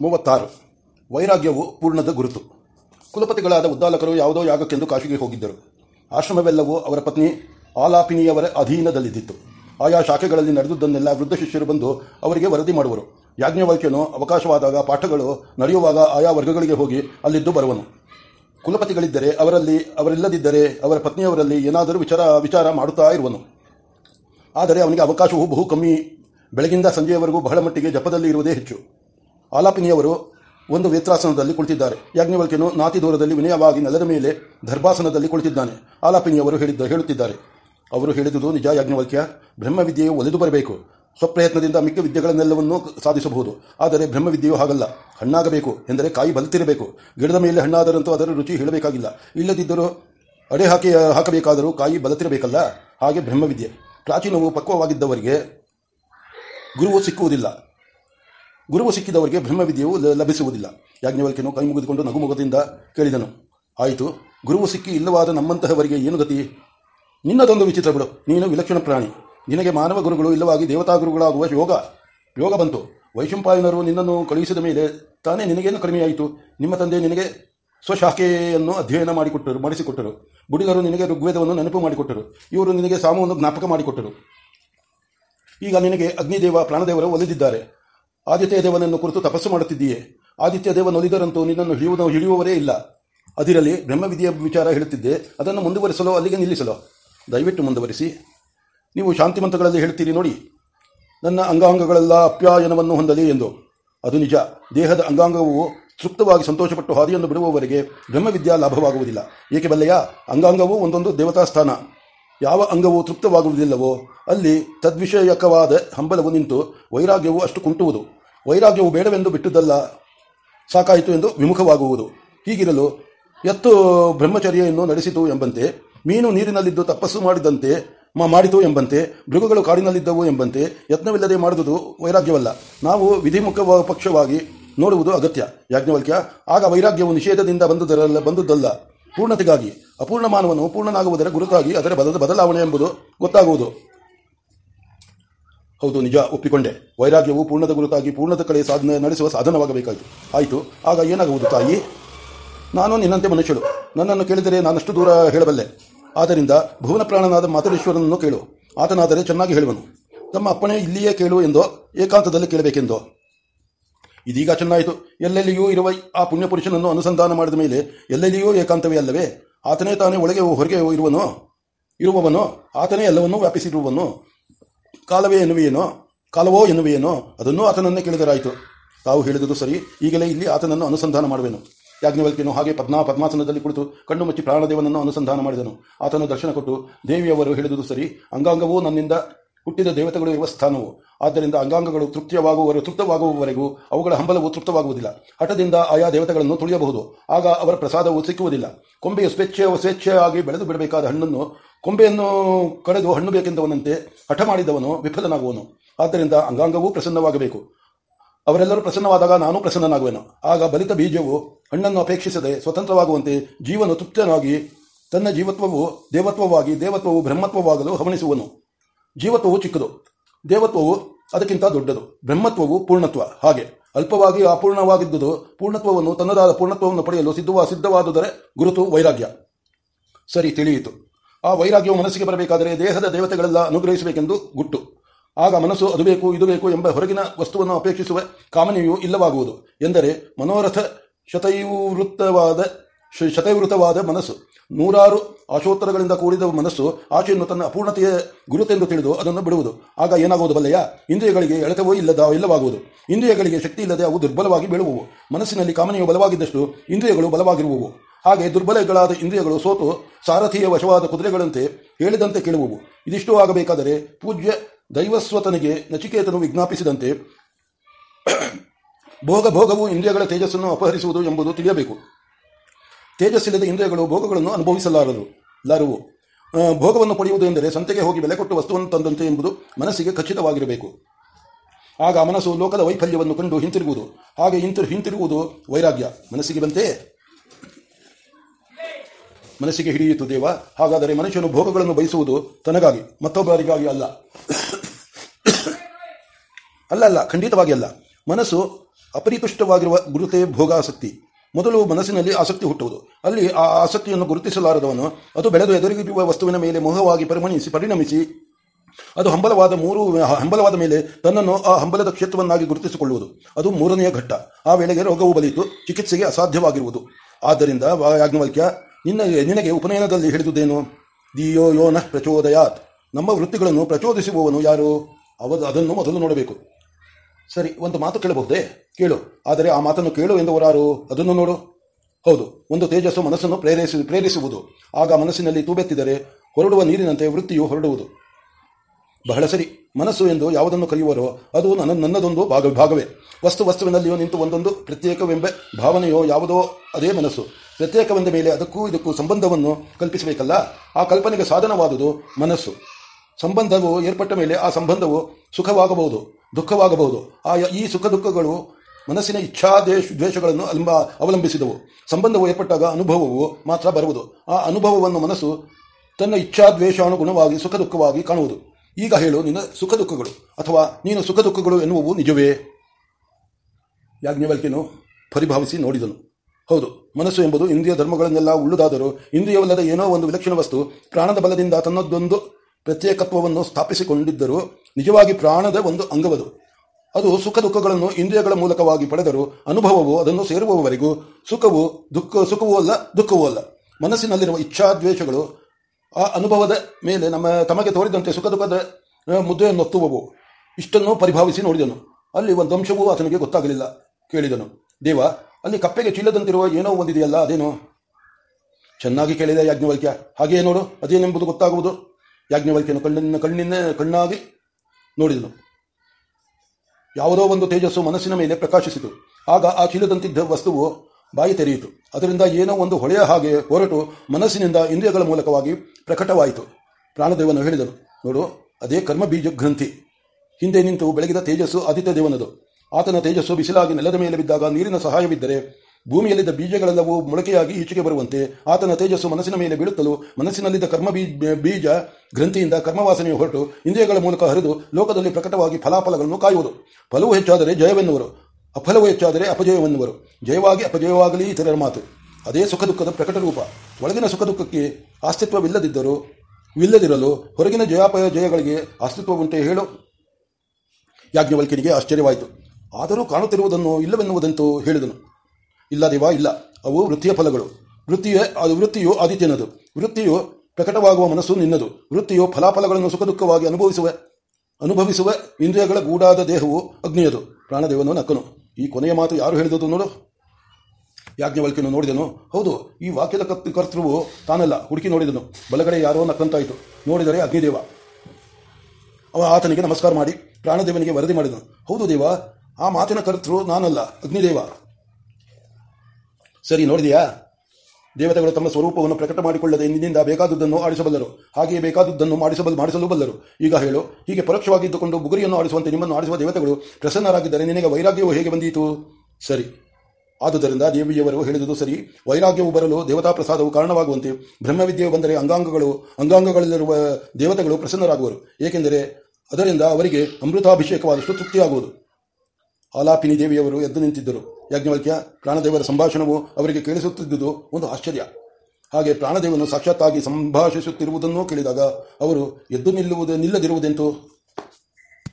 ಮೂವತ್ತಾರು. ವೈರಾಗ್ಯವು ಪೂರ್ಣದ ಗುರುತು. ಕುಲಪತಿಗಳಾದ ಉದ್ದಾಲಕರು ಯಾವುದೋ ಯಾಗಕ್ಕೆಂದು ಕಾಶಿಗೆ ಹೋಗಿದ್ದರು. ಆಶ್ರಮವೆಲ್ಲವೂ ಅವರ ಪತ್ನಿ ಆಲಾಪಿನಿಯವರ ಅಧೀನದಲ್ಲಿದ್ದಿತ್ತು. ಆಯಾ ಶಾಖೆಗಳಲ್ಲಿ ನಡೆದುದನ್ನೆಲ್ಲ ವೃದ್ಧ ಶಿಷ್ಯರು ಬಂದು ಅವರಿಗೆ ವರದಿ ಮಾಡುವರು. ಯಾಜ್ಞವಲ್ಕ್ಯನು ಅವಕಾಶವಾದಾಗ ಪಾಠಗಳು ನಡೆಯುವಾಗ ಆಯಾ ವರ್ಗಗಳಿಗೆ ಹೋಗಿ ಅಲ್ಲಿದ್ದು ಬರುವನು. ಕುಲಪತಿಗಳಿದ್ದರೆ ಅವರಲ್ಲಿ ಅವರಿಲ್ಲದಿದ್ದರೆ ಅವರ ಪತ್ನಿಯವರಲ್ಲಿ ಏನಾದರೂ ವಿಚಾರ ವಿಚಾರ ಮಾಡುತ್ತಾ ಇರುವನು. ಆದರೆ ಅವನಿಗೆ ಅವಕಾಶವು ಬಹು ಕಮ್ಮಿ. ಬೆಳಗಿಂದ ಸಂಜೆಯವರೆಗೂ ಬಹಳ ಮಟ್ಟಿಗೆ ಜಪದಲ್ಲಿ ಇರುವುದೇ ಹೆಚ್ಚು. ಆಲಾಪಿನಿಯವರು ಒಂದು ವೇತ್ರಾಸನದಲ್ಲಿ ಕುಳಿತಿದ್ದಾರೆ. ಯಾಜ್ಞವಲ್ಕ್ಯನು ನಾತಿ ದೂರದಲ್ಲಿ ವಿನಯವಾಗಿ ನೆಲದ ಮೇಲೆ ಧರ್ಭಾಸನದಲ್ಲಿ ಕುಳಿತಿದ್ದಾನೆ. ಆಲಾಪಿನಿಯವರು ಹೇಳಿದ್ದ ಹೇಳುತ್ತಿದ್ದಾರೆ. ಅವರು ಹೇಳಿದುದು ನಿಜ ಯಾಜ್ಞವಲ್ಕ್ಯ. ಬ್ರಹ್ಮವಿದ್ಯೆಯು ಒಲಿದು ಬರಬೇಕು. ಸ್ವಪ್ರಯತ್ನದಿಂದ ಮಿಕ್ಕ ವಿದ್ಯೆಗಳನ್ನೆಲ್ಲವನ್ನೂ ಸಾಧಿಸಬಹುದು. ಆದರೆ ಬ್ರಹ್ಮವಿದ್ಯೆಯು ಹಾಗಲ್ಲ. ಹಣ್ಣಾಗಬೇಕು ಎಂದರೆ ಕಾಯಿ ಬಲಿತಿರಬೇಕು ಗಿಡದ ಮೇಲೆ ಹಣ್ಣಾದರಂತೂ ಅದರ ರುಚಿ ಹೇಳಬೇಕಾಗಿಲ್ಲ. ಇಲ್ಲದಿದ್ದರೂ ಅಡೆ ಹಾಕಿ, ಹಾಕಬೇಕಾದರೂ ಕಾಯಿ ಬಲತಿರಬೇಕಲ್ಲ ಹಾಗೆ ಬ್ರಹ್ಮವಿದ್ಯೆ. ಪ್ರಾಚೀನವು ಪಕ್ವವಾಗಿದ್ದವರಿಗೆ ಗುರುವು ಸಿಕ್ಕುವುದಿಲ್ಲ. ಗುರುವು ಸಿಕ್ಕಿದವರಿಗೆ ಬ್ರಹ್ಮವಿದ್ಯೆಯು ಲಭಿಸುವುದಿಲ್ಲ. ಯಾಜ್ಞವಲ್ಕ್ಯನು ಕೈ ಮುಗಿದುಕೊಂಡು ನಗುಮುಗದಿಂದ ಕೇಳಿದನು. ಆಯಿತು, ಗುರುವು ಸಿಕ್ಕಿ ಇಲ್ಲವಾದ ನಮ್ಮಂತಹವರಿಗೆ ಏನು ಗತಿ? ನಿನ್ನದೊಂದು ವಿಚಿತ್ರ ಬಿಡು ನೀನು ವಿಲಕ್ಷಣ ಪ್ರಾಣಿ. ನಿನಗೆ ಮಾನವ ಗುರುಗಳು ಇಲ್ಲವಾಗಿ ದೇವತಾ ಗುರುಗಳಾಗುವ ಯೋಗ. ಯೋಗ ಬಂತು. ವೈಶಂಪಾಯನರು ನಿನ್ನನ್ನು ಕಳುಹಿಸಿದ ಮೇಲೆ ತಾನೇ ನಿನಗೇನು ಕಡಿಮೆಯಾಯಿತು? ನಿಮ್ಮ ತಂದೆ ನಿನಗೆ ಸ್ವಶಾಖೆಯನ್ನು ಅಧ್ಯಯನ ಮಾಡಿಕೊಟ್ಟರು, ಮಾಡಿಸಿಕೊಟ್ಟರು. ಬುಡಿಗರು ನಿನಗೆ ಋಗ್ವೇದವನ್ನು ನೆನಪು ಮಾಡಿಕೊಟ್ಟರು. ಇವರು ನಿನಗೆ ಸಾಮವನ್ನು ಜ್ಞಾಪಕ ಮಾಡಿಕೊಟ್ಟರು. ಈಗ ನಿನಗೆ ಅಗ್ನಿದೇವ, ಪ್ರಾಣದೇವರು ಒಲಿದಿದ್ದಾರೆ. ಆದಿತ್ಯ ದೇವನನ್ನು ಕುರಿತು ತಪಸ್ಸು ಮಾಡುತ್ತಿದ್ದೀಯೆ. ಆದಿತ್ಯ ದೇವನ ಒಲಿದರಂತೂ ನಿನ್ನನ್ನು ಹಿಡಿಯುವ ಹಿಡಿಯುವವರೇ ಇಲ್ಲ. ಅದಿರಲಿ, ಬ್ರಹ್ಮವಿಧಿಯ ವಿಚಾರ ಹೇಳುತ್ತಿದ್ದೆ. ಅದನ್ನು ಮುಂದುವರಿಸಲು, ಅಲ್ಲಿಗೆ ನಿಲ್ಲಿಸಲು? ದಯವಿಟ್ಟು ಮುಂದುವರಿಸಿ. ನೀವು ಶಾಂತಿಮಂತಗಳಲ್ಲಿ ಹೇಳ್ತೀರಿ ನೋಡಿ. ನನ್ನ ಅಂಗಾಂಗಗಳೆಲ್ಲ ಅಪ್ಯಾಯನವನ್ನು ಹೊಂದಲಿ ಎಂದು. ಅದು ನಿಜ. ದೇಹದ ಅಂಗಾಂಗವು ತೃಪ್ತವಾಗಿ ಸಂತೋಷಪಟ್ಟು ಹಾದಿಯನ್ನು ಬಿಡುವವರೆಗೆ ಬ್ರಹ್ಮವಿದ್ಯಾ ಲಾಭವಾಗುವುದಿಲ್ಲ. ಏಕೆ ಬಲ್ಲೆಯ? ಅಂಗಾಂಗವು ಒಂದೊಂದು ದೇವತಾ ಸ್ಥಾನ ಯಾವ ಅಂಗವು ತೃಪ್ತವಾಗುವುದಿಲ್ಲವೋ, ಅಲ್ಲಿ ತದ್ವಿಷಯಕವಾದ ಹಂಬಲವು ನಿಂತು ವೈರಾಗ್ಯವು ಅಷ್ಟು ಕುಂಟುವುದು. ವೈರಾಗ್ಯವು ಬೇಡವೆಂದು ಬಿಟ್ಟುದಲ್ಲ ಸಾಕಾಯಿತು ಎಂದು ವಿಮುಖವಾಗುವುದು. ಹೀಗಿರಲು ಎತ್ತು ಬ್ರಹ್ಮಚರ್ಯೆಯನ್ನು ನಡೆಸಿತು ಎಂಬಂತೆ, ಮೀನು ನೀರಿನಲ್ಲಿದ್ದು ತಪಸ್ಸು ಮಾಡಿದಂತೆ ಮಾಡಿತು ಎಂಬಂತೆ, ಮೃಗಗಳು ಕಾಡಿನಲ್ಲಿದ್ದವು ಎಂಬಂತೆ, ಯತ್ನವಿಲ್ಲದೆ ಮಾಡುವುದು ವೈರಾಗ್ಯವಲ್ಲ. ನಾವು ವಿಧಿಮುಖ ಪಕ್ಷವಾಗಿ ನೋಡುವುದು ಅಗತ್ಯ. ಯಾಜ್ಞವಲ್ಕ್ಯ, ಆಗ ವೈರಾಗ್ಯವು ನಿಷೇಧದಿಂದ ಬಂದುದರಲ್ಲ ಬಂದುದಲ್ಲ. ಪೂರ್ಣತೆಗಾಗಿ ಅಪೂರ್ಣ ಮಾನವನು ಪೂರ್ಣನಾಗುವುದರ ಗುರುತಾಗಿ ಅದರ ಬದಲ ಬದಲಾವಣೆ ಎಂಬುದು ಗೊತ್ತಾಗುವುದು. ಹೌದು, ನಿಜ ಒಪ್ಪಿಕೊಂಡೆ. ವೈರಾಗ್ಯವು ಪೂರ್ಣದ ಗುರುತಾಗಿ ಪೂರ್ಣದ ಕಡೆ ಸಾಧನೆ ನಡೆಸುವ ಸಾಧನವಾಗಬೇಕಾಯಿತು. ಆಯಿತು, ಆಗ ಏನಾಗುವುದು, ತಾಯಿ? ನಾನು ನಿನ್ನಂತೆ ಮನುಷ್ಯಳು. ನನ್ನನ್ನು ಕೇಳಿದರೆ ನಾನಷ್ಟು ದೂರ ಹೇಳಬಲ್ಲೆ. ಆದ್ದರಿಂದ ಭುವನ ಪ್ರಾಣನಾದ ಮಾತರೇಶ್ವರನನ್ನು ಕೇಳು. ಆತನಾದರೆ ಚೆನ್ನಾಗಿ ಹೇಳುವನು. ತಮ್ಮ ಅಪ್ಪಣೆ ಇಲ್ಲಿಯೇ ಕೇಳು ಎಂದೋ ಏಕಾಂತದಲ್ಲಿ ಕೇಳಬೇಕೆಂದೋ? ಇದೀಗ ಚೆನ್ನಾಯಿತು. ಎಲ್ಲೆಲ್ಲಿಯೂ ಇರುವ ಆ ಪುಣ್ಯಪುರುಷನನ್ನು ಅನುಸಂಧಾನ ಮಾಡಿದ ಮೇಲೆ ಎಲ್ಲೆಲ್ಲಿಯೂ ಏಕಾಂತವೇ ಅಲ್ಲವೇ? ಆತನೇ ತಾನೇ ಒಳಗೆ ಹೊರಗೆ ಇರುವನು? ಇರುವವನು? ಆತನೇ ಎಲ್ಲವನ್ನೂ ವ್ಯಾಪಿಸಿರುವನು ಕಾಲವೇ ಎನ್ನುವೆಯೇನೋ? ಕಾಲವೋ ಎನ್ನುವೆಯೇನೋ? ಅದನ್ನೂ ಆತನನ್ನೇ ಕೇಳಿದರಾಯಿತು. ತಾವು ಹೇಳಿದುದು ಸರಿ. ಈಗಲೇ ಇಲ್ಲಿ ಆತನನ್ನು ಅನುಸಂಧಾನ ಮಾಡುವೆನು. ಯಾಜ್ಞವಲ್ಕಿಯನು ಹಾಗೆ ಪದ್ಮಾ, ಪದ್ಮಾಸನದಲ್ಲಿ ಕುಳಿತು ಕಣ್ಣು ಮುಚ್ಚಿ ಪ್ರಾಣದೇವನನ್ನು ಅನುಸಂಧಾನ ಮಾಡಿದನು. ಆತನು ದರ್ಶನ ಕೊಟ್ಟು, ದೇವಿಯವರು ಹೇಳಿದುದು ಸರಿ. ಅಂಗಾಂಗವೂ ನನ್ನಿಂದ ಹುಟ್ಟಿದ ದೇವತೆಗಳು ಇರುವ ಸ್ಥಾನವು. ಆದ್ದರಿಂದ ಅಂಗಾಂಗಗಳು ತೃಪ್ತಿಯವಾಗುವವರೆ ತೃಪ್ತವಾಗುವವರೆಗೂ ಅವುಗಳ ಹಂಬಲವು ತೃಪ್ತವಾಗುವುದಿಲ್ಲ. ಹಠದಿಂದ ಆಯಾ ದೇವತೆಗಳನ್ನು ತುಳಿಯಬಹುದು. ಆಗ ಅವರ ಪ್ರಸಾದವು ಸಿಕ್ಕುವುದಿಲ್ಲ. ಕೊಂಬೆಯು ಸ್ವೇಚ್ಛೆ ಸ್ವೇಚ್ಛೆಯಾಗಿ ಬೆಳೆದು ಬಿಡಬೇಕಾದ ಹಣ್ಣನ್ನು, ಕೊಂಬೆಯನ್ನು ಕಡೆದು ಹಣ್ಣು ಬೇಕೆಂದವನಂತೆ ಹಠ ಮಾಡಿದವನು ವಿಫಲನಾಗುವನು. ಆದ್ದರಿಂದ ಅಂಗಾಂಗವೂ ಪ್ರಸನ್ನವಾಗಬೇಕು. ಅವರೆಲ್ಲರೂ ಪ್ರಸನ್ನವಾದಾಗ ನಾನು ಪ್ರಸನ್ನನಾಗುವೆನು. ಆಗ ಬಲಿತ ಬೀಜವು ಹಣ್ಣನ್ನು ಅಪೇಕ್ಷಿಸದೆ ಸ್ವತಂತ್ರವಾಗುವಂತೆ ಜೀವನು ತೃಪ್ತನಾಗಿ ತನ್ನ ಜೀವತ್ವವು ದೇವತ್ವವಾಗಿ ದೇವತ್ವವು ಬ್ರಹ್ಮತ್ವವಾಗಲು ಹವಣಿಸುವನು. ಜೀವತ್ವವು ಚಿಕ್ಕದು, ದೇವತ್ವವು ಅದಕ್ಕಿಂತ ದೊಡ್ಡದು, ಬ್ರಹ್ಮತ್ವವು ಪೂರ್ಣತ್ವ. ಹಾಗೆ, ಅಲ್ಪವಾಗಿ ಅಪೂರ್ಣವಾಗಿದ್ದುದು ಪೂರ್ಣತ್ವವನ್ನು ತನ್ನದಾದ ಪೂರ್ಣತ್ವವನ್ನು ಪಡೆಯಲು ಸಿದ್ಧವ ಸಿದ್ಧವಾದುದರೆ ಗುರುತು ವೈರಾಗ್ಯ. ಸರಿ, ತಿಳಿಯಿತು. ಆ ವೈರಾಗ್ಯವು ಮನಸ್ಸಿಗೆ ಬರಬೇಕಾದರೆ ದೇಹದ ದೇವತೆಗಳೆಲ್ಲ ಅನುಗ್ರಹಿಸಬೇಕೆಂದು ಗುಟ್ಟು. ಆಗ ಮನಸ್ಸು ಅದು ಬೇಕು, ಇದು ಬೇಕು ಎಂಬ ಹೊರಗಿನ ವಸ್ತುವನ್ನು ಅಪೇಕ್ಷಿಸುವ ಕಾಮನೆಯು ಇಲ್ಲವಾಗುವುದು. ಎಂದರೆ ಮನೋರಥ ಶತೈವೃತ್ತವಾದ ಶತೈವೃತವಾದ ಮನಸ್ಸು. ನೂರಾರು ಆಶೋತ್ತರಗಳಿಂದ ಕೂಡಿದ ಮನಸ್ಸು ಆಶೆಯನ್ನು ತನ್ನ ಅಪೂರ್ಣತೆಯ ಗುರುತೆಂದು ತಿಳಿದು ಅದನ್ನು ಬಿಡುವುದು. ಆಗ ಏನಾಗುವುದು ಬಲ್ಲೆಯ? ಇಂದ್ರಿಯಗಳಿಗೆ ಎಳೆತವೋ ಇಲ್ಲದ ಇಲ್ಲವಾಗುವುದು. ಇಂದ್ರಿಯಗಳಿಗೆ ಶಕ್ತಿ ಇಲ್ಲದೆ ಅವು ದುರ್ಬಲವಾಗಿ ಬೀಳುವುವು. ಮನಸ್ಸಿನಲ್ಲಿ ಕಾಮನೆಯು ಬಲವಾಗಿದ್ದಷ್ಟು ಇಂದ್ರಿಯಗಳು ಬಲವಾಗಿರುವವು. ಹಾಗೆ ದುರ್ಬಲಗಳಾದ ಇಂದ್ರಿಯಗಳು ಸೋತು ಸಾರಥಿಯ ವಶವಾದ ಕುದುರೆಗಳಂತೆ ಹೇಳಿದಂತೆ ಕೇಳುವವು. ಇದಿಷ್ಟು ಆಗಬೇಕಾದರೆ ಪೂಜ್ಯ ದೈವಸ್ವತನಿಗೆ ನಚಿಕೇತನು ವಿಜ್ಞಾಪಿಸಿದಂತೆ ಭೋಗ ಭೋಗವು ಇಂದ್ರಿಯಗಳ ತೇಜಸ್ಸನ್ನು ಅಪಹರಿಸುವುದು ಎಂಬುದು ತಿಳಿಯಬೇಕು. ತೇಜಸ್ಸಿಲ್ಲದ ಇಂದ್ರಿಯಗಳು, ಭೋಗಗಳನ್ನು ಅನುಭವಿಸಲಾರರು, ಲಾರವು. ಭೋಗವನ್ನು ಪಡೆಯುವುದು ಎಂದರೆ ಸಂತೆಗೆ ಹೋಗಿ ಬೆಲೆ ಕೊಟ್ಟು ವಸ್ತುವನ್ನು ತಂದಂತೆ ಎಂಬುದು ಮನಸ್ಸಿಗೆ ಖಚಿತವಾಗಿರಬೇಕು. ಆಗ ಮನಸ್ಸು ಲೋಕದ ವೈಫಲ್ಯವನ್ನು ಕಂಡು ಹಿಂತಿರುಗುವುದು. ಹಾಗೆ ಹಿಂತಿರು ಹಿಂತಿರುಗುವುದು ವೈರಾಗ್ಯ. ಮನಸ್ಸಿಗೆ ಬಂತೆ. ಮನಸ್ಸಿಗೆ ಹಿಡಿಯಿತು ದೇವ. ಹಾಗಾದರೆ ಮನುಷ್ಯನು ಭೋಗಗಳನ್ನು ಬಯಸುವುದು ತನಗಾಗಿ, ಮತ್ತೊಬ್ಬರಿಗಾಗಿ ಅಲ್ಲ. ಅಲ್ಲ ಅಲ್ಲ, ಖಂಡಿತವಾಗಿ ಅಲ್ಲ. ಮನಸ್ಸು ಅಪರಿತುಷ್ಟವಾಗಿರುವ ಗುರುತೇ ಭೋಗಾಸಕ್ತಿ. ಮೊದಲು ಮನಸ್ಸಿನಲ್ಲಿ ಆಸಕ್ತಿ ಹುಟ್ಟುವುದು. ಅಲ್ಲಿ ಆ ಆಸಕ್ತಿಯನ್ನು ಗುರುತಿಸಲಾರದವನು, ಅದು ಬೆಳೆದು ಎದುರಿಗಿರುವ ವಸ್ತುವಿನ ಮೇಲೆ ಮೋಹವಾಗಿ ಪರಿಮಣಿಸಿ, ಪರಿಣಮಿಸಿ, ಅದು ಹಂಬಲವಾದ ಮೂರು, ಹಂಬಲವಾದ ಮೇಲೆ ತನ್ನನ್ನು ಆ ಹಂಬಲದ ಕ್ಷೇತ್ರವನ್ನಾಗಿ ಗುರುತಿಸಿಕೊಳ್ಳುವುದು. ಅದು ಮೂರನೆಯ ಘಟ್ಟ. ಆ ವೇಳೆಗೆ ರೋಗವು ಬಲಿತು ಚಿಕಿತ್ಸೆಗೆ ಅಸಾಧ್ಯವಾಗಿರುವುದು. ಆದ್ದರಿಂದ ಯಾಜ್ಞವಲ್ಕ್ಯ ನಿನ್ನ, ನಿನಗೆ ಉಪನಯನದಲ್ಲಿ ಹಿಡಿದುದೇನು ದಿಯೋ ಯೋನಃ ಪ್ರಚೋದಯಾತ್. ನಮ್ಮ ವೃತ್ತಿಗಳನ್ನು ಪ್ರಚೋದಿಸುವವನು ಯಾರು? ಅವ ಅದನ್ನು ಮೊದಲು ನೋಡಬೇಕು. ಸರಿ, ಒಂದು ಮಾತು ಕೇಳಬಹುದೇ? ಕೇಳು. ಆದರೆ ಆ ಮಾತನ್ನು ಕೇಳು ಎಂದವರಾರು? ಅದನ್ನು ನೋಡು. ಹೌದು, ಒಂದು ತೇಜಸ್ಸು ಮನಸ್ಸನ್ನು ಪ್ರೇರೇಸಿ ಪ್ರೇರಿಸುವುದು ಆಗ ಮನಸ್ಸಿನಲ್ಲಿ ತೂಬೆತ್ತಿದರೆ ಹೊರಡುವ ನೀರಿನಂತೆ ವೃತ್ತಿಯು ಹೊರಡುವುದು. ಬಹಳ ಸರಿ. ಮನಸ್ಸು ಎಂದು ಯಾವುದನ್ನು ಕರೆಯುವರೋ, ಅದು ನನ್ನ, ನನ್ನದೊಂದು ಭಾಗ, ಭಾಗವೇ. ವಸ್ತು ವಸ್ತುವಿನಲ್ಲಿಯೋ ನಿಂತು ಒಂದೊಂದು ಪ್ರತ್ಯೇಕವೆಂಬ ಭಾವನೆಯೋ ಯಾವುದೋ ಅದೇ ಮನಸ್ಸು. ಪ್ರತ್ಯೇಕವೆಂದ ಮೇಲೆ ಅದಕ್ಕೂ ಇದಕ್ಕೂ ಸಂಬಂಧವನ್ನು ಕಲ್ಪಿಸಬೇಕಲ್ಲ? ಆ ಕಲ್ಪನೆಗೆ ಸಾಧನವಾದುದು ಮನಸ್ಸು. ಸಂಬಂಧವು ಏರ್ಪಟ್ಟ ಮೇಲೆ ಆ ಸಂಬಂಧವು ಸುಖವಾಗಬಹುದು. ದುಃಖವಾಗಬಹುದು. ಆ ಈ ಸುಖ ದುಃಖಗಳು ಮನಸ್ಸಿನ ಇಚ್ಛಾ ದೇಶ, ದ್ವೇಷಗಳನ್ನು ಅಲಂಬ, ಅವಲಂಬಿಸಿದವು. ಸಂಬಂಧವು ಏರ್ಪಟ್ಟಾಗ ಅನುಭವವು ಮಾತ್ರ ಬರುವುದು. ಆ ಅನುಭವವನ್ನು ಮನಸ್ಸು ತನ್ನ ಇಚ್ಛಾ, ದ್ವೇಷಾನುಗುಣವಾಗಿ, ಸುಖ ದುಃಖವಾಗಿ ಕಾಣುವುದು. ಈಗ ಹೇಳು, ನಿನ್ನ ಸುಖ ದುಃಖಗಳು, ಅಥವಾ ನೀನು ಸುಖ ದುಃಖಗಳು ಎನ್ನುವವು ನಿಜವೇ? ಯಾಜ್ಞವಲ್ಕಿನು ಪರಿಭಾವಿಸಿ ನೋಡಿದನು. ಹೌದು, ಮನಸ್ಸು ಎಂಬುದು ಇಂದ್ರಿಯ ಧರ್ಮಗಳನ್ನೆಲ್ಲ ಉಳ್ಳುದಾದರೂ, ಇಂದ್ರಿಯವಲ್ಲದ ಏನೋ ಒಂದು ವಿಲಕ್ಷಣ ವಸ್ತು, ಪ್ರಾಣದ ಬಲದಿಂದ ತನ್ನದೊಂದು ಪ್ರತ್ಯೇಕತ್ವವನ್ನು ಸ್ಥಾಪಿಸಿಕೊಂಡಿದ್ದರೂ ನಿಜವಾಗಿ ಪ್ರಾಣದ ಒಂದು ಅಂಗವದು. ಅದು ಸುಖ ದುಃಖಗಳನ್ನು ಇಂದ್ರಿಯಗಳ ಮೂಲಕವಾಗಿ ಪಡೆದರೂ ಅನುಭವವು ಅದನ್ನು ಸೇರುವವರೆಗೂ ಸುಖವು ದುಃಖ, ಸುಖವೂ ಅಲ್ಲ, ದುಃಖವೂ ಅಲ್ಲ. ಮನಸ್ಸಿನಲ್ಲಿರುವ ಇಚ್ಛಾದ್ವೇಷಗಳು ಆ ಅನುಭವದ ಮೇಲೆ ನಮ್ಮ ತಮಗೆ ತೋರಿದಂತೆ ಸುಖ ದುಃಖದ ಮುದ್ದೆಯನ್ನೊತ್ತುವವು ಇಷ್ಟನ್ನು ಪರಿಭಾವಿಸಿ ನೋಡಿದನು. ಅಲ್ಲಿ ಒಂದು ಅಂಶವೂ ಆತನಿಗೆ ಗೊತ್ತಾಗಲಿಲ್ಲ. ಕೇಳಿದನು. ದೇವ, ಅಲ್ಲಿ ಕಪ್ಪೆಗೆ ಚೀಲದಂತಿರುವ ಏನೋ ಒಂದಿದೆಯಲ್ಲ, ಅದೇನು? ಚೆನ್ನಾಗಿ ಕೇಳಿದ ಯಾಜ್ಞವಲ್ಕ್ಯ. ಹಾಗೆಯೇ ನೋಡು, ಅದೇನೆಂಬುದು ಗೊತ್ತಾಗುವುದು. ಯಾಜ್ಞವಲ್ಕ್ಯನು ಕಣ್ಣಿನ ಕಣ್ಣಿನ ಕಣ್ಣಾಗಿ ನೋಡಿದನು. ಯಾವುದೋ ಒಂದು ತೇಜಸ್ಸು ಮನಸ್ಸಿನ ಮೇಲೆ ಪ್ರಕಾಶಿಸಿತು. ಆಗ ಆ ಚೀಲದಂತಿದ್ದ ವಸ್ತುವು ಬಾಯಿ ತೆರೆಯಿತು. ಅದರಿಂದ ಏನೋ ಒಂದು ಹೊಳೆಯ ಹಾಗೆ ಹೊರಟು ಮನಸ್ಸಿನಿಂದ ಇಂದ್ರಿಯಗಳ ಮೂಲಕವಾಗಿ ಪ್ರಕಟವಾಯಿತು. ಪ್ರಾಣದೇವನು ಹೇಳಿದನು, ನೋಡು, ಅದೇ ಕರ್ಮ ಬೀಜ ಗ್ರಂಥಿ ಹಿಂದೆ ನಿಂತು ಬೆಳಗಿದ ತೇಜಸ್ಸು ಆದಿತ್ಯ ದೇವನದು ಆತನ ತೇಜಸ್ಸು ಬಿಸಿಲಾಗಿ ನೆಲದ ಮೇಲೆ ಬಿದ್ದಾಗ ನೀರಿನ ಸಹಾಯವಿದ್ದರೆ ಭೂಮಿಯಲ್ಲಿದ್ದ ಬೀಜಗಳೆಲ್ಲವೂ ಮೊಳಕೆಯಾಗಿ ಈಚೆಗೆ ಬರುವಂತೆ ಆತನ ತೇಜಸ್ಸು ಮನಸ್ಸಿನ ಮೇಲೆ ಬೀಳುತ್ತಲೂ ಮನಸ್ಸಿನಲ್ಲಿದ್ದ ಕರ್ಮ ಬೀಜ ಗ್ರಂಥಿಯಿಂದ ಕರ್ಮವಾಸನೆಯು ಹೊರಟು ಇಂದ್ರಿಯಗಳ ಮೂಲಕ ಹರಿದು ಲೋಕದಲ್ಲಿ ಪ್ರಕಟವಾಗಿ ಫಲಾಫಲಗಳನ್ನು ಕಾಯುವುದು. ಫಲವು ಹೆಚ್ಚಾದರೆ ಜಯವೆನ್ನುವರು, ಅಫಲವು ಹೆಚ್ಚಾದರೆ ಅಪಜಯವೆನ್ನುವರು. ಜಯವಾಗಿ ಅಪಜಯವಾಗಲಿ ಇತರರ ಮಾತು. ಅದೇ ಸುಖ ದುಃಖದ ಪ್ರಕಟ ರೂಪ. ಒಳಗಿನ ಸುಖ ದುಃಖಕ್ಕೆ ಅಸ್ತಿತ್ವವಿಲ್ಲದಿದ್ದರೂ ವಿಲ್ಲದಿರಲು ಹೊರಗಿನ ಜಯಾಪಜಯಗಳಿಗೆ ಅಸ್ತಿತ್ವವುಂಟೆ ಹೇಳು. ಯಾಜ್ಞವಲ್ಕಿನಿಗೆ ಆಶ್ಚರ್ಯವಾಯಿತು. ಆದರೂ ಕಾಣುತ್ತಿರುವುದನ್ನು ಇಲ್ಲವೆನ್ನುವುದಂತೂ ಹೇಳಿದನು. ಇಲ್ಲ ದೇವಾ ಇಲ್ಲ. ಅವು ವೃತ್ತಿಯ ಫಲಗಳು. ವೃತ್ತಿಯೇ, ಅದು ವೃತ್ತಿಯು ಆದಿತ್ಯನದು. ವೃತ್ತಿಯು ಪ್ರಕಟವಾಗುವ ಮನಸ್ಸು ನಿನ್ನದು. ವೃತ್ತಿಯು ಫಲಾಫಲಗಳನ್ನು ಸುಖ ದುಃಖವಾಗಿ ಅನುಭವಿಸುವ. ಅನುಭವಿಸುವ. ಇಂದ್ರಿಯಗಳ ಗೂಡಾದ ದೇಹವು ಅಗ್ನಿಯದು. ಪ್ರಾಣದೇವನು ನಕ್ಕನು. ಈ ಕೊನೆಯ ಮಾತು ಯಾರು ಹೇಳಿದದು ನೋಡು. ಯಾಜ್ಞವಲ್ಕಿಯನ್ನು ನೋಡಿದನು. ಹೌದು, ಈ ವಾಕ್ಯದ ಕರ್ತೃವು ತಾನಲ್ಲ, ಹುಡುಕಿ ನೋಡಿದನು. ಬಲಗಡೆ ಯಾರೋ ನಕ್ಕಂತಾಯಿತು. ನೋಡಿದರೆ ಅಗ್ನಿದೇವ. ಅವ ಆತನಿಗೆ ನಮಸ್ಕಾರ ಮಾಡಿ ಪ್ರಾಣದೇವನಿಗೆ ವರದಿ ಮಾಡಿದನು. ಹೌದು ದೇವ, ಆ ಮಾತಿನ ಕರ್ತೃ ನಾನಲ್ಲ, ಅಗ್ನಿದೇವ. ಸರಿ, ನೋಡಿದೆಯಾ? ದೇವತೆಗಳು ತಮ್ಮ ಸ್ವರೂಪವನ್ನು ಪ್ರಕಟ ಮಾಡಿಕೊಳ್ಳದೆ ನಿನ್ನಿಂದ ಬೇಕಾದುದನ್ನು ಆಡಿಸಬಲ್ಲರು. ಹಾಗೆಯೇ ಬೇಕಾದುದನ್ನು ಮಾಡಿಸಬಲ್, ಮಾಡಿಸಲು ಬಲ್ಲರು. ಈಗ ಹೇಳು, ಹೀಗೆ ಪರೋಕ್ಷವಾಗಿದ್ದುಕೊಂಡು ಬುಗುರಿಯನ್ನು ಆಡಿಸುವಂತೆ ನಿಮ್ಮನ್ನು ಆಡಿಸುವ ದೇವತೆಗಳು ಪ್ರಸನ್ನರಾಗಿದ್ದರೆ ನಿನಗೆ ವೈರಾಗ್ಯವು ಹೇಗೆ ಬಂದಿತು? ಸರಿ. ಆದುದರಿಂದ ದೇವಿಯವರು ಹೇಳಿದುದು ಸರಿ. ವೈರಾಗ್ಯವು ಬರಲು ದೇವತಾ ಪ್ರಸಾದವು ಕಾರಣವಾಗುವಂತೆ ಬ್ರಹ್ಮವಿದ್ಯೆಯು ಬಂದರೆ ಅಂಗಾಂಗಗಳು, ಅಂಗಾಂಗಗಳಲ್ಲಿರುವ ದೇವತೆಗಳು ಪ್ರಸನ್ನರಾಗುವರು. ಏಕೆಂದರೆ ಅದರಿಂದ ಅವರಿಗೆ ಅಮೃತಾಭಿಷೇಕವಾದಷ್ಟು ತೃಪ್ತಿಯಾಗುವುದು. ಆಲಾಪಿನಿ ದೇವಿಯವರು ಎದ್ದು ನಿಂತಿದ್ದರು. ಯಜ್ಞವಲ್ಕ್ಯ, ಪ್ರಾಣದೇವರ ಸಂಭಾಷಣವು ಅವರಿಗೆ ಕೇಳಿಸುತ್ತಿದ್ದುದು ಒಂದು ಆಶ್ಚರ್ಯ. ಹಾಗೆ ಪ್ರಾಣದೇವನು ಸಾಕ್ಷಾತ್ತಾಗಿ ಸಂಭಾಷಿಸುತ್ತಿರುವುದನ್ನು ಕೇಳಿದಾಗ ಅವರು ಎದ್ದು ನಿಲ್ಲುವುದು ನಿಲ್ಲದಿರುವುದೆಂತು?